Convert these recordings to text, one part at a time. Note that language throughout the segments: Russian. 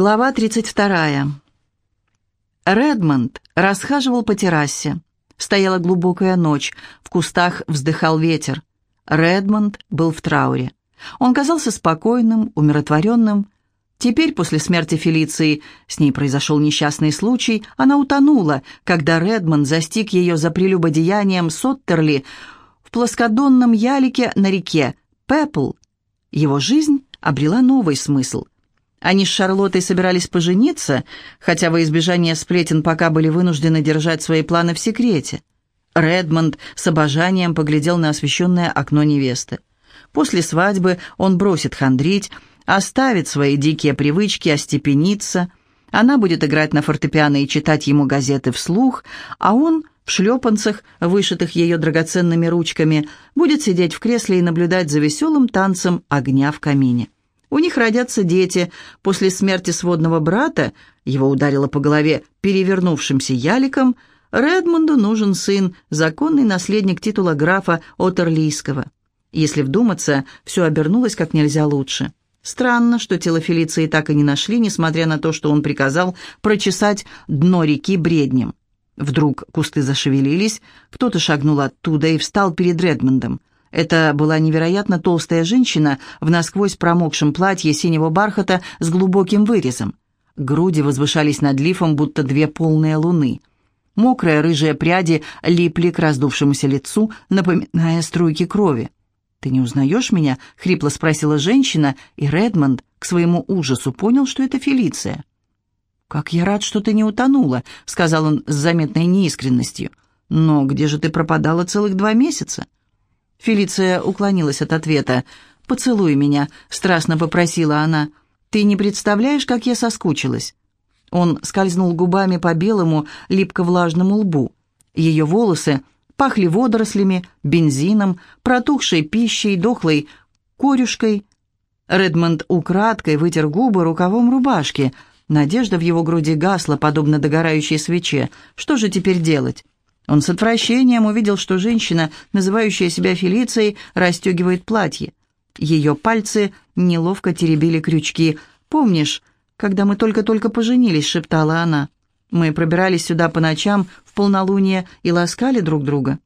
Глава 32. Редмонд расхаживал по террасе. Стояла глубокая ночь, в кустах вздыхал ветер. Редмонд был в трауре. Он казался спокойным, умиротворенным. Теперь, после смерти Фелиции, с ней произошел несчастный случай, она утонула, когда Редмонд застиг ее за прелюбодеянием Соттерли в плоскодонном ялике на реке Пепл. Его жизнь обрела новый смысл — они с Шарлоттой собирались пожениться, хотя во избежание сплетен пока были вынуждены держать свои планы в секрете. Редмонд с обожанием поглядел на освещенное окно невесты. После свадьбы он бросит хандрить, оставит свои дикие привычки, остепениться. Она будет играть на фортепиано и читать ему газеты вслух, а он в шлепанцах, вышитых ее драгоценными ручками, будет сидеть в кресле и наблюдать за веселым танцем огня в камине. У них родятся дети. После смерти сводного брата, его ударило по голове перевернувшимся яликом, Редмонду нужен сын, законный наследник титула графа Отерлийского. Если вдуматься, все обернулось как нельзя лучше. Странно, что тело Фелиции так и не нашли, несмотря на то, что он приказал прочесать дно реки бреднем. Вдруг кусты зашевелились, кто-то шагнул оттуда и встал перед Редмондом. Это была невероятно толстая женщина в насквозь промокшем платье синего бархата с глубоким вырезом. Груди возвышались над лифом, будто две полные луны. Мокрые рыжие пряди липли к раздувшемуся лицу, напоминая струйки крови. «Ты не узнаешь меня?» — хрипло спросила женщина, и Редмонд к своему ужасу понял, что это Фелиция. «Как я рад, что ты не утонула», — сказал он с заметной неискренностью. «Но где же ты пропадала целых два месяца?» Фелиция уклонилась от ответа. «Поцелуй меня», — страстно попросила она. «Ты не представляешь, как я соскучилась». Он скользнул губами по белому, липко-влажному лбу. Ее волосы пахли водорослями, бензином, протухшей пищей, дохлой корюшкой. Редмонд украдкой вытер губы рукавом рубашки. Надежда в его груди гасла, подобно догорающей свече. Что же теперь делать? Он с отвращением увидел, что женщина, называющая себя Фелицией, расстегивает платье. Ее пальцы неловко теребили крючки. «Помнишь, когда мы только-только поженились?» — шептала она. «Мы пробирались сюда по ночам в полнолуние и ласкали друг друга».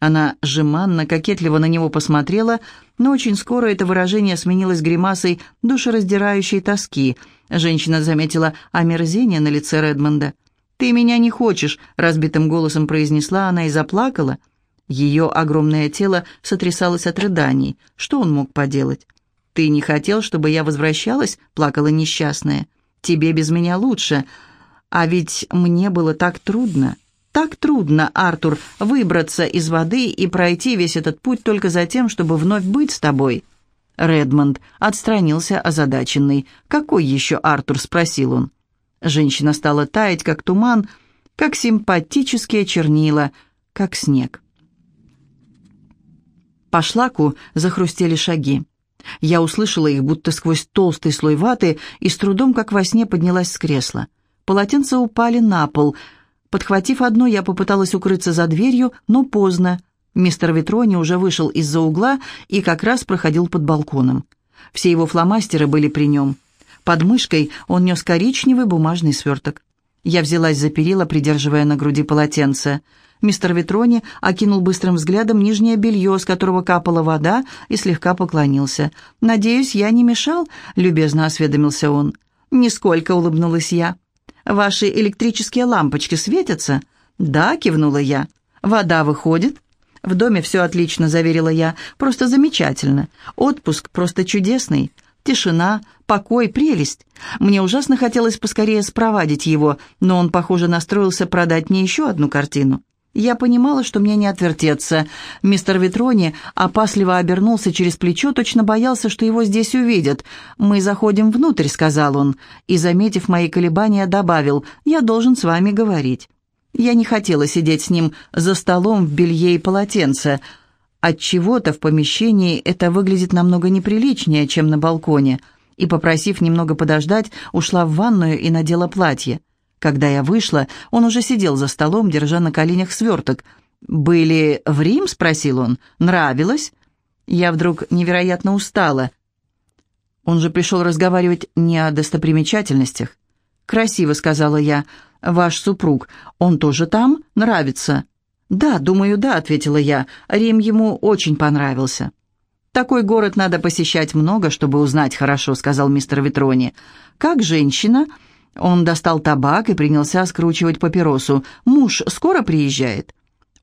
Она жеманно, кокетливо на него посмотрела, но очень скоро это выражение сменилось гримасой душераздирающей тоски. Женщина заметила омерзение на лице Редмонда. «Ты меня не хочешь», — разбитым голосом произнесла она и заплакала. Ее огромное тело сотрясалось от рыданий. Что он мог поделать? «Ты не хотел, чтобы я возвращалась?» — плакала несчастная. «Тебе без меня лучше. А ведь мне было так трудно. Так трудно, Артур, выбраться из воды и пройти весь этот путь только за тем, чтобы вновь быть с тобой». Редмонд отстранился озадаченный. «Какой еще Артур?» — спросил он. Женщина стала таять, как туман, как симпатические чернила, как снег. По шлаку захрустели шаги. Я услышала их, будто сквозь толстый слой ваты, и с трудом, как во сне, поднялась с кресла. Полотенца упали на пол. Подхватив одно, я попыталась укрыться за дверью, но поздно. Мистер Витрони уже вышел из-за угла и как раз проходил под балконом. Все его фломастеры были при нем. Под мышкой он нес коричневый бумажный сверток. Я взялась за перила, придерживая на груди полотенце. Мистер Витрони окинул быстрым взглядом нижнее белье, с которого капала вода, и слегка поклонился. «Надеюсь, я не мешал?» — любезно осведомился он. «Нисколько», — улыбнулась я. «Ваши электрические лампочки светятся?» «Да», — кивнула я. «Вода выходит?» «В доме все отлично», — заверила я. «Просто замечательно. Отпуск просто чудесный. Тишина, покой, прелесть. Мне ужасно хотелось поскорее спровадить его, но он, похоже, настроился продать мне еще одну картину. Я понимала, что мне не отвертеться. Мистер Витрони опасливо обернулся через плечо, точно боялся, что его здесь увидят. «Мы заходим внутрь», — сказал он, и, заметив мои колебания, добавил, «Я должен с вами говорить». Я не хотела сидеть с ним за столом в белье и полотенце. От чего-то в помещении это выглядит намного неприличнее, чем на балконе, и, попросив немного подождать, ушла в ванную и надела платье. Когда я вышла, он уже сидел за столом, держа на коленях сверток. «Были в Рим?» — спросил он. «Нравилось?» Я вдруг невероятно устала. Он же пришел разговаривать не о достопримечательностях. «Красиво», — сказала я. «Ваш супруг, он тоже там? Нравится?» «Да, думаю, да», — ответила я. «Рим ему очень понравился». «Такой город надо посещать много, чтобы узнать хорошо», — сказал мистер Витрони. «Как женщина?» Он достал табак и принялся скручивать папиросу. «Муж скоро приезжает?»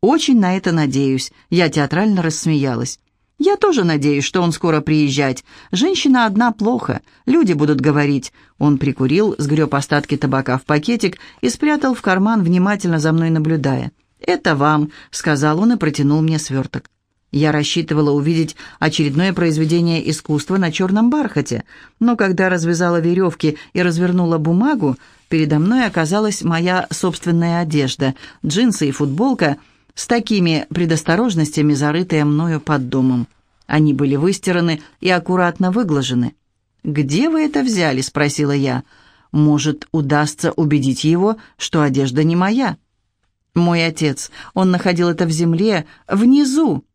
«Очень на это надеюсь», — я театрально рассмеялась. «Я тоже надеюсь, что он скоро приезжать. Женщина одна плохо. Люди будут говорить». Он прикурил, сгреб остатки табака в пакетик и спрятал в карман, внимательно за мной наблюдая. «Это вам», — сказал он и протянул мне сверток. Я рассчитывала увидеть очередное произведение искусства на черном бархате, но когда развязала веревки и развернула бумагу, передо мной оказалась моя собственная одежда, джинсы и футболка с такими предосторожностями, зарытые мною под домом. Они были выстираны и аккуратно выглажены. «Где вы это взяли?» — спросила я. «Может, удастся убедить его, что одежда не моя?» «Мой отец, он находил это в земле, внизу»,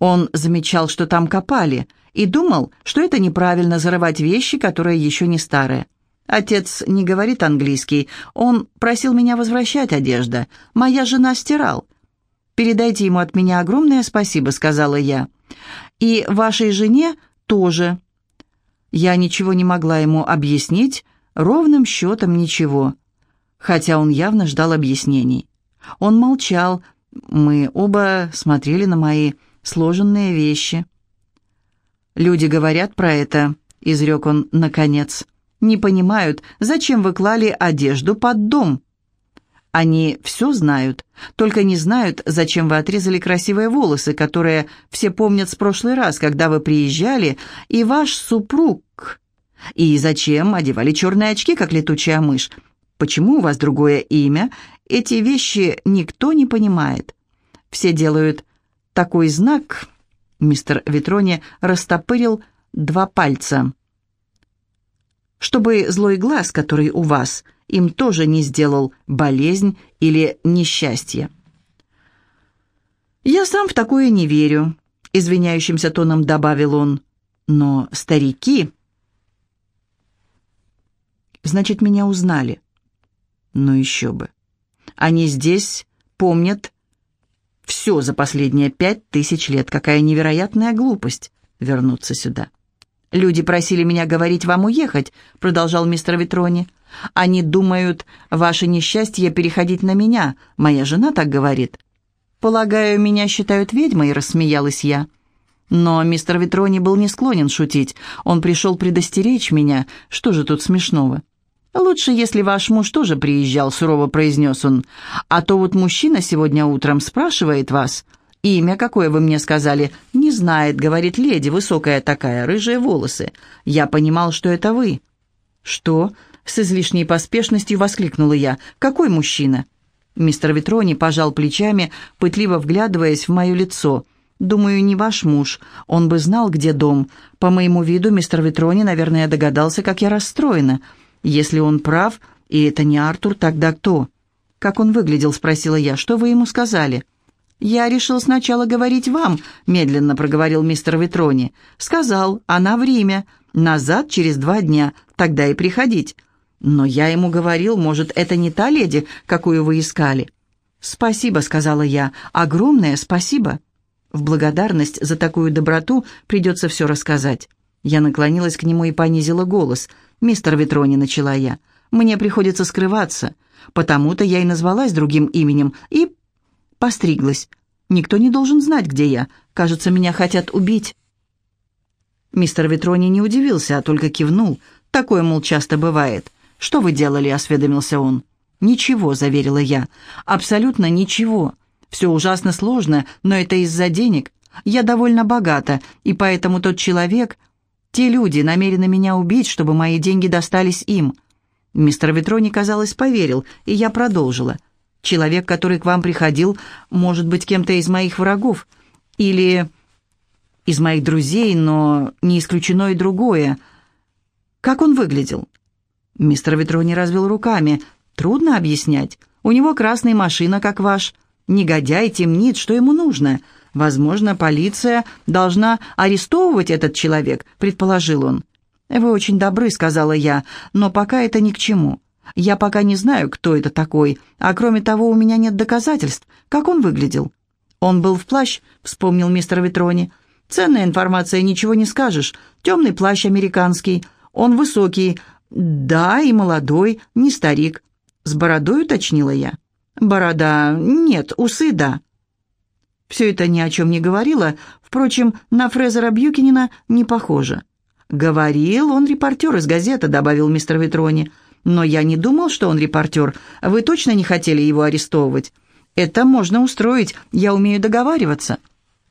он замечал, что там копали, и думал, что это неправильно зарывать вещи, которые еще не старые. Отец не говорит английский. Он просил меня возвращать одежду. Моя жена стирал. «Передайте ему от меня огромное спасибо», — сказала я. «И вашей жене тоже». Я ничего не могла ему объяснить, ровным счетом ничего, хотя он явно ждал объяснений. Он молчал, мы оба смотрели на мои сложенные вещи. «Люди говорят про это», — изрек он наконец. «Не понимают, зачем вы клали одежду под дом?» «Они все знают, только не знают, зачем вы отрезали красивые волосы, которые все помнят с прошлый раз, когда вы приезжали, и ваш супруг. И зачем одевали черные очки, как летучая мышь? Почему у вас другое имя? Эти вещи никто не понимает. Все делают такой знак мистер Витрони растопырил два пальца. Чтобы злой глаз, который у вас, им тоже не сделал болезнь или несчастье. «Я сам в такое не верю», — извиняющимся тоном добавил он. «Но старики...» «Значит, меня узнали». «Ну еще бы. Они здесь помнят все за последние пять тысяч лет. Какая невероятная глупость вернуться сюда. «Люди просили меня говорить вам уехать», — продолжал мистер Витрони. «Они думают, ваше несчастье переходить на меня. Моя жена так говорит». «Полагаю, меня считают ведьмой», — рассмеялась я. Но мистер Витрони был не склонен шутить. Он пришел предостеречь меня. Что же тут смешного? «Лучше, если ваш муж тоже приезжал», — сурово произнес он. «А то вот мужчина сегодня утром спрашивает вас. Имя, какое вы мне сказали?» «Не знает», — говорит леди, высокая такая, рыжие волосы. «Я понимал, что это вы». «Что?» — с излишней поспешностью воскликнула я. «Какой мужчина?» Мистер Витрони пожал плечами, пытливо вглядываясь в мое лицо. «Думаю, не ваш муж. Он бы знал, где дом. По моему виду мистер Витрони, наверное, догадался, как я расстроена». Если он прав, и это не Артур, тогда кто? Как он выглядел, спросила я. Что вы ему сказали? Я решил сначала говорить вам, медленно проговорил мистер Витрони. Сказал, она в Риме, назад через два дня, тогда и приходить. Но я ему говорил, может, это не та леди, какую вы искали. «Спасибо», — сказала я, — «огромное спасибо». В благодарность за такую доброту придется все рассказать. Я наклонилась к нему и понизила голос — «Мистер Витрони», — начала я, — «мне приходится скрываться. Потому-то я и назвалась другим именем и постриглась. Никто не должен знать, где я. Кажется, меня хотят убить». Мистер Витрони не удивился, а только кивнул. Такое, мол, часто бывает. «Что вы делали?» — осведомился он. «Ничего», — заверила я. «Абсолютно ничего. Все ужасно сложно, но это из-за денег. Я довольно богата, и поэтому тот человек, те люди намерены меня убить, чтобы мои деньги достались им». Мистер Витрони, казалось, поверил, и я продолжила. «Человек, который к вам приходил, может быть кем-то из моих врагов. Или из моих друзей, но не исключено и другое. Как он выглядел?» Мистер Витрони развел руками. «Трудно объяснять. У него красная машина, как ваш. Негодяй темнит, что ему нужно. Возможно, полиция должна арестовывать этот человек, предположил он. «Вы очень добры», — сказала я, — «но пока это ни к чему. Я пока не знаю, кто это такой, а кроме того, у меня нет доказательств. Как он выглядел?» «Он был в плащ», — вспомнил мистер Витрони. «Ценная информация, ничего не скажешь. Темный плащ американский. Он высокий. Да, и молодой, не старик». «С бородой», — уточнила я. «Борода... Нет, усы, да». Все это ни о чем не говорило, впрочем, на Фрезера Бьюкинина не похоже. «Говорил, он репортер из газеты», — добавил мистер Витрони. «Но я не думал, что он репортер. Вы точно не хотели его арестовывать?» «Это можно устроить, я умею договариваться».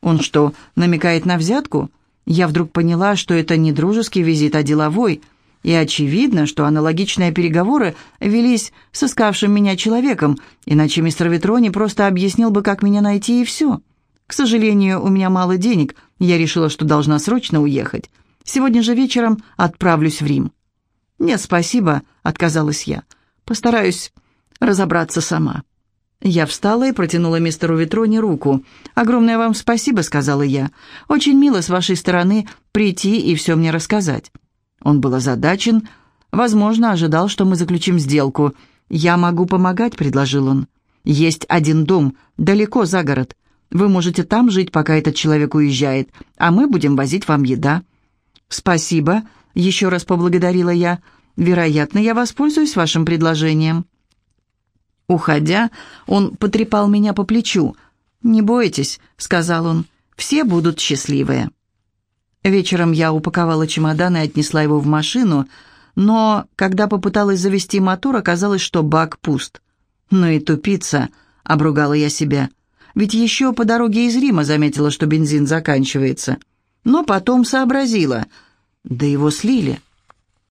«Он что, намекает на взятку?» Я вдруг поняла, что это не дружеский визит, а деловой. И очевидно, что аналогичные переговоры велись с искавшим меня человеком, иначе мистер Витрони просто объяснил бы, как меня найти, и все. К сожалению, у меня мало денег, я решила, что должна срочно уехать. Сегодня же вечером отправлюсь в Рим». «Нет, спасибо», — отказалась я. «Постараюсь разобраться сама». Я встала и протянула мистеру Витрони руку. «Огромное вам спасибо», — сказала я. «Очень мило с вашей стороны прийти и все мне рассказать». Он был озадачен, возможно, ожидал, что мы заключим сделку. «Я могу помогать», — предложил он. «Есть один дом, далеко за город. Вы можете там жить, пока этот человек уезжает, а мы будем возить вам еда». «Спасибо», — еще раз поблагодарила я. «Вероятно, я воспользуюсь вашим предложением». Уходя, он потрепал меня по плечу. «Не бойтесь», — сказал он, — «все будут счастливые». Вечером я упаковала чемодан и отнесла его в машину, но, когда попыталась завести мотор, оказалось, что бак пуст. «Ну и тупица», — обругала я себя. «Ведь еще по дороге из Рима заметила, что бензин заканчивается» но потом сообразила. Да его слили.